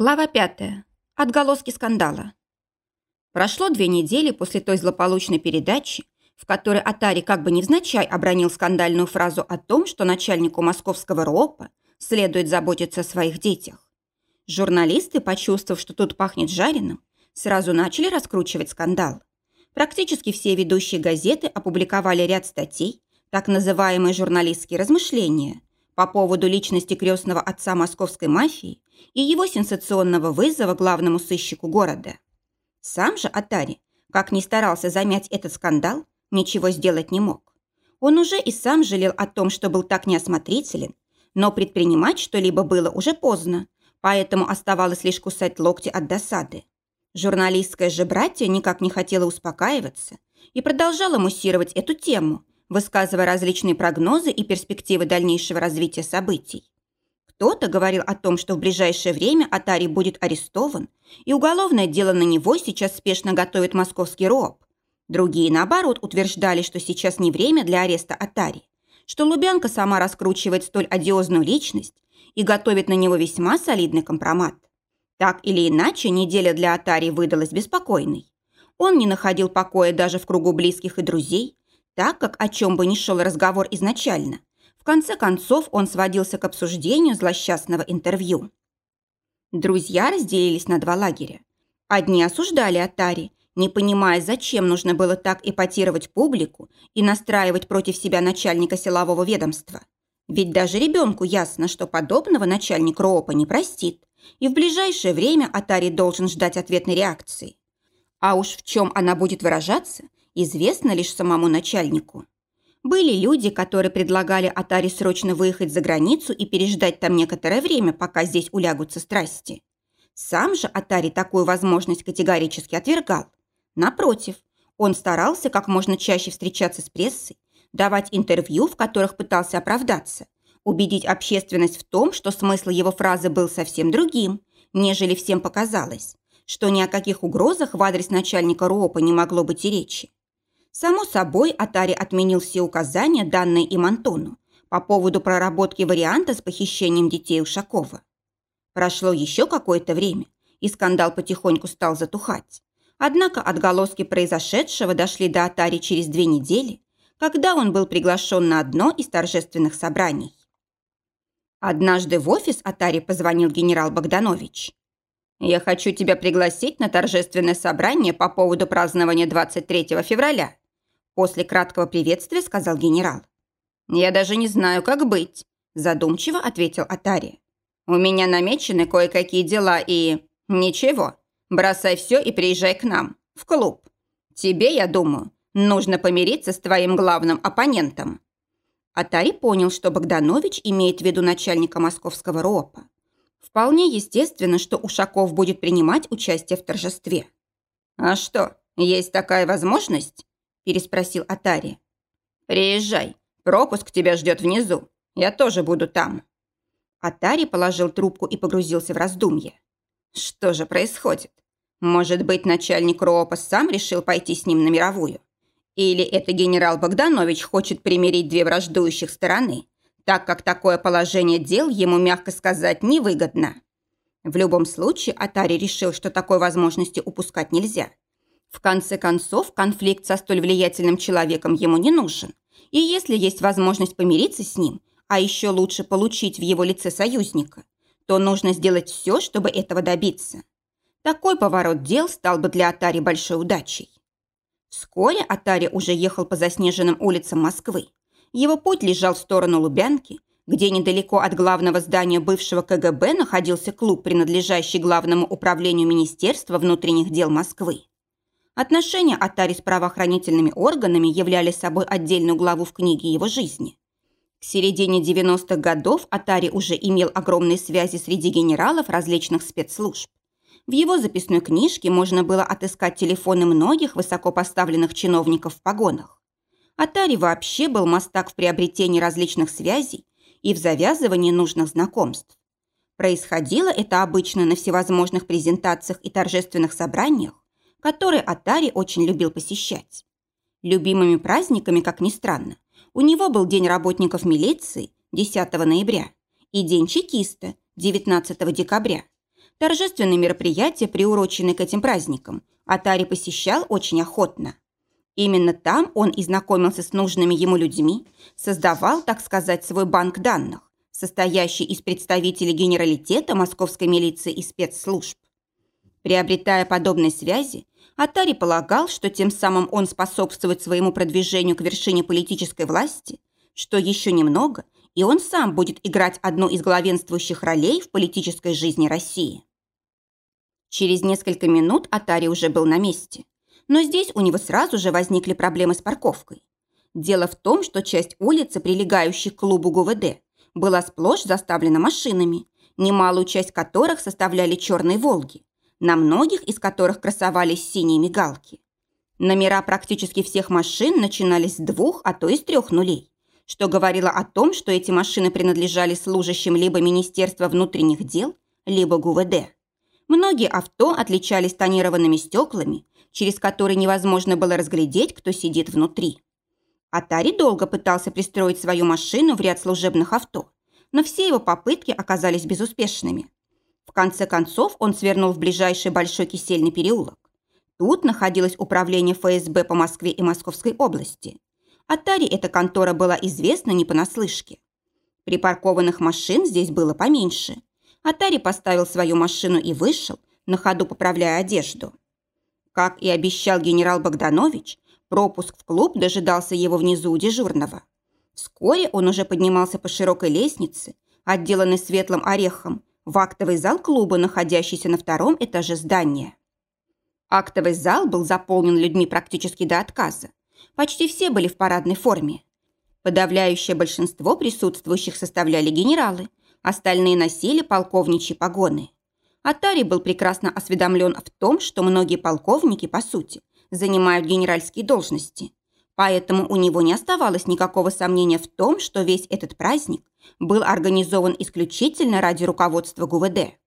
Глава 5. Отголоски скандала. Прошло две недели после той злополучной передачи, в которой Атари как бы невзначай обронил скандальную фразу о том, что начальнику московского РОПа следует заботиться о своих детях. Журналисты, почувствовав, что тут пахнет жареным, сразу начали раскручивать скандал. Практически все ведущие газеты опубликовали ряд статей, так называемые журналистские размышления, по поводу личности крестного отца московской мафии и его сенсационного вызова главному сыщику города. Сам же Атари, как ни старался замять этот скандал, ничего сделать не мог. Он уже и сам жалел о том, что был так неосмотрителен, но предпринимать что-либо было уже поздно, поэтому оставалось лишь кусать локти от досады. Журналистское же братье никак не хотело успокаиваться и продолжало муссировать эту тему, высказывая различные прогнозы и перспективы дальнейшего развития событий. Кто-то говорил о том, что в ближайшее время Атари будет арестован, и уголовное дело на него сейчас спешно готовит московский РОП. Другие, наоборот, утверждали, что сейчас не время для ареста Атари, что Лубянка сама раскручивает столь одиозную личность и готовит на него весьма солидный компромат. Так или иначе, неделя для Атари выдалась беспокойной. Он не находил покоя даже в кругу близких и друзей, так как о чем бы ни шел разговор изначально. В конце концов он сводился к обсуждению злосчастного интервью. Друзья разделились на два лагеря. Одни осуждали Атари, не понимая, зачем нужно было так эпатировать публику и настраивать против себя начальника силового ведомства. Ведь даже ребенку ясно, что подобного начальник РОПа не простит, и в ближайшее время Атари должен ждать ответной реакции. А уж в чем она будет выражаться, известно лишь самому начальнику. Были люди, которые предлагали Атаре срочно выехать за границу и переждать там некоторое время, пока здесь улягутся страсти. Сам же Атари такую возможность категорически отвергал. Напротив, он старался как можно чаще встречаться с прессой, давать интервью, в которых пытался оправдаться, убедить общественность в том, что смысл его фразы был совсем другим, нежели всем показалось, что ни о каких угрозах в адрес начальника РОПа не могло быть и речи. Само собой, Атари отменил все указания, данные им Антону, по поводу проработки варианта с похищением детей Ушакова. Прошло еще какое-то время, и скандал потихоньку стал затухать. Однако отголоски произошедшего дошли до Атари через две недели, когда он был приглашен на одно из торжественных собраний. Однажды в офис Атари позвонил генерал Богданович. «Я хочу тебя пригласить на торжественное собрание по поводу празднования 23 февраля. После краткого приветствия сказал генерал. «Я даже не знаю, как быть», – задумчиво ответил Атари. «У меня намечены кое-какие дела и... Ничего, бросай все и приезжай к нам, в клуб. Тебе, я думаю, нужно помириться с твоим главным оппонентом». Атари понял, что Богданович имеет в виду начальника московского РОПа. Вполне естественно, что Ушаков будет принимать участие в торжестве. «А что, есть такая возможность?» Переспросил Атари. «Приезжай. Пропуск тебя ждет внизу. Я тоже буду там». Атари положил трубку и погрузился в раздумье. Что же происходит? Может быть, начальник РОПа сам решил пойти с ним на мировую? Или это генерал Богданович хочет примирить две враждующих стороны, так как такое положение дел ему, мягко сказать, невыгодно? В любом случае, Атари решил, что такой возможности упускать нельзя – в конце концов, конфликт со столь влиятельным человеком ему не нужен. И если есть возможность помириться с ним, а еще лучше получить в его лице союзника, то нужно сделать все, чтобы этого добиться. Такой поворот дел стал бы для Атари большой удачей. Вскоре Атари уже ехал по заснеженным улицам Москвы. Его путь лежал в сторону Лубянки, где недалеко от главного здания бывшего КГБ находился клуб, принадлежащий Главному управлению Министерства внутренних дел Москвы. Отношения Атари с правоохранительными органами являли собой отдельную главу в книге его жизни. К середине 90-х годов Атари уже имел огромные связи среди генералов различных спецслужб. В его записной книжке можно было отыскать телефоны многих высокопоставленных чиновников в погонах. Атари вообще был мастак в приобретении различных связей и в завязывании нужных знакомств. Происходило это обычно на всевозможных презентациях и торжественных собраниях, который Атари очень любил посещать. Любимыми праздниками, как ни странно, у него был День работников милиции 10 ноября и День чекиста 19 декабря. Торжественные мероприятия, приуроченные к этим праздникам, Атари посещал очень охотно. Именно там он и знакомился с нужными ему людьми, создавал, так сказать, свой банк данных, состоящий из представителей генералитета московской милиции и спецслужб. Приобретая подобные связи, Атари полагал, что тем самым он способствует своему продвижению к вершине политической власти, что еще немного, и он сам будет играть одну из главенствующих ролей в политической жизни России. Через несколько минут Атари уже был на месте. Но здесь у него сразу же возникли проблемы с парковкой. Дело в том, что часть улицы, прилегающей к клубу ГУВД, была сплошь заставлена машинами, немалую часть которых составляли черные «Волги», на многих из которых красовались синие мигалки. Номера практически всех машин начинались с двух, а то и с трех нулей, что говорило о том, что эти машины принадлежали служащим либо Министерства внутренних дел, либо ГУВД. Многие авто отличались тонированными стеклами, через которые невозможно было разглядеть, кто сидит внутри. Атари долго пытался пристроить свою машину в ряд служебных авто, но все его попытки оказались безуспешными. В конце концов он свернул в ближайший Большой Кисельный переулок. Тут находилось управление ФСБ по Москве и Московской области. Атари эта контора была известна не понаслышке. Припаркованных машин здесь было поменьше. Атари поставил свою машину и вышел, на ходу поправляя одежду. Как и обещал генерал Богданович, пропуск в клуб дожидался его внизу у дежурного. Вскоре он уже поднимался по широкой лестнице, отделанной светлым орехом, в актовый зал клуба, находящийся на втором этаже здания. Актовый зал был заполнен людьми практически до отказа. Почти все были в парадной форме. Подавляющее большинство присутствующих составляли генералы, остальные носили полковничьи погоны. Атари был прекрасно осведомлен в том, что многие полковники, по сути, занимают генеральские должности. Поэтому у него не оставалось никакого сомнения в том, что весь этот праздник был организован исключительно ради руководства ГУВД.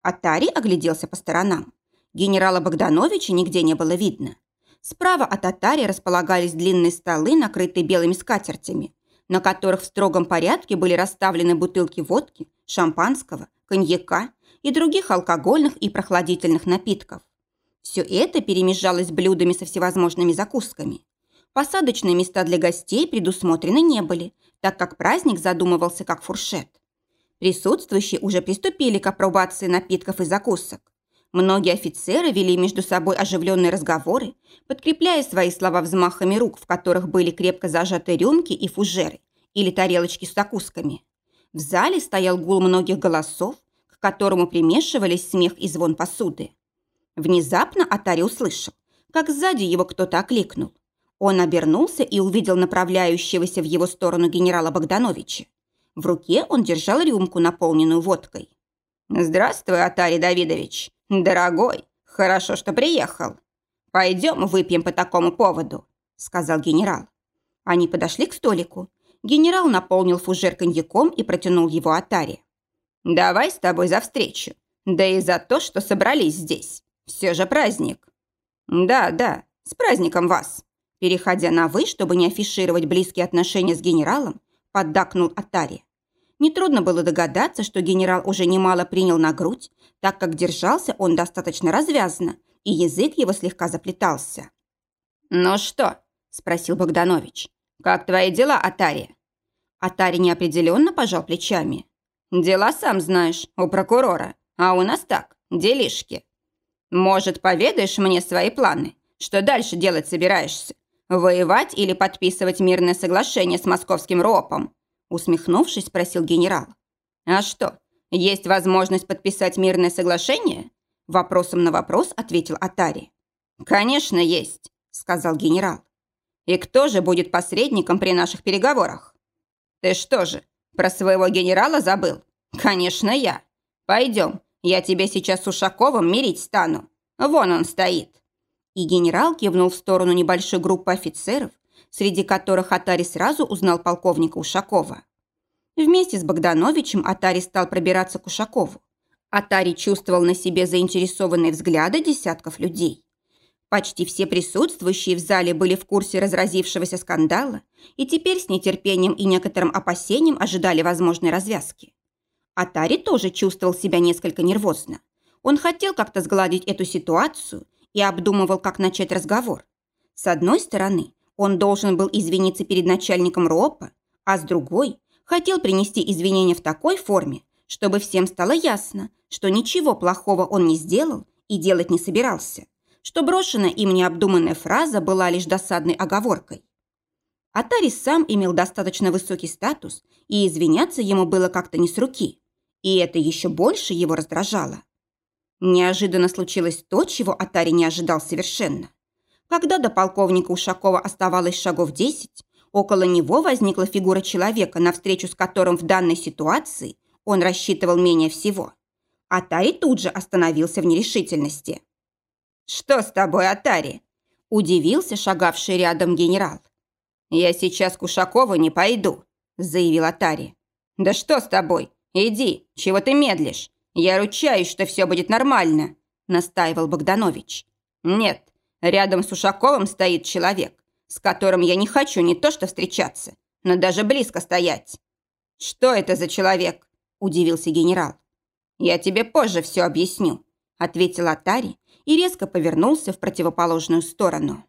Атари огляделся по сторонам. Генерала Богдановича нигде не было видно. Справа от Атари располагались длинные столы, накрытые белыми скатертями, на которых в строгом порядке были расставлены бутылки водки, шампанского, коньяка и других алкогольных и прохладительных напитков. Все это перемежалось блюдами со всевозможными закусками. Посадочные места для гостей предусмотрены не были, так как праздник задумывался как фуршет. Присутствующие уже приступили к апробации напитков и закусок. Многие офицеры вели между собой оживленные разговоры, подкрепляя свои слова взмахами рук, в которых были крепко зажаты рюмки и фужеры или тарелочки с закусками. В зале стоял гул многих голосов, которому примешивались смех и звон посуды. Внезапно Атари услышал, как сзади его кто-то окликнул. Он обернулся и увидел направляющегося в его сторону генерала Богдановича. В руке он держал рюмку, наполненную водкой. «Здравствуй, Атари Давидович. Дорогой, хорошо, что приехал. Пойдем выпьем по такому поводу», — сказал генерал. Они подошли к столику. Генерал наполнил фужер коньяком и протянул его Атаре. Давай с тобой за встречу. Да и за то, что собрались здесь. Все же праздник. Да, да, с праздником вас. Переходя на «вы», чтобы не афишировать близкие отношения с генералом, поддакнул Атари. Нетрудно было догадаться, что генерал уже немало принял на грудь, так как держался он достаточно развязно, и язык его слегка заплетался. «Ну что?» – спросил Богданович. «Как твои дела, Атари?» Атари неопределенно пожал плечами. Дела, сам знаешь, у прокурора. А у нас так, делишки. Может, поведаешь мне свои планы? Что дальше делать собираешься? Воевать или подписывать мирное соглашение с московским РОПом?» Усмехнувшись, спросил генерал. «А что, есть возможность подписать мирное соглашение?» Вопросом на вопрос ответил Атари. «Конечно, есть», — сказал генерал. «И кто же будет посредником при наших переговорах?» «Ты что же, про своего генерала забыл? Конечно, я. Пойдем, я тебе сейчас с Ушаковым мирить стану. Вон он стоит». И генерал кивнул в сторону небольшой группы офицеров, среди которых Атари сразу узнал полковника Ушакова. Вместе с Богдановичем Атари стал пробираться к Ушакову. Атари чувствовал на себе заинтересованные взгляды десятков людей. Почти все присутствующие в зале были в курсе разразившегося скандала и теперь с нетерпением и некоторым опасением ожидали возможной развязки. Атари тоже чувствовал себя несколько нервозно. Он хотел как-то сгладить эту ситуацию и обдумывал, как начать разговор. С одной стороны, он должен был извиниться перед начальником РОПа, а с другой – хотел принести извинения в такой форме, чтобы всем стало ясно, что ничего плохого он не сделал и делать не собирался, что брошенная им необдуманная фраза была лишь досадной оговоркой. Атари сам имел достаточно высокий статус, и извиняться ему было как-то не с руки, и это еще больше его раздражало. Неожиданно случилось то, чего Атари не ожидал совершенно. Когда до полковника Ушакова оставалось шагов десять, около него возникла фигура человека, на встречу с которым в данной ситуации он рассчитывал менее всего. Атари тут же остановился в нерешительности. «Что с тобой, Атари?» – удивился шагавший рядом генерал. «Я сейчас к Ушакову не пойду», – заявил Атари. «Да что с тобой? Иди, чего ты медлишь? Я ручаюсь, что все будет нормально», – настаивал Богданович. «Нет, рядом с Ушаковым стоит человек, с которым я не хочу не то что встречаться, но даже близко стоять». «Что это за человек?» – удивился генерал. «Я тебе позже все объясню», – ответил Атари и резко повернулся в противоположную сторону.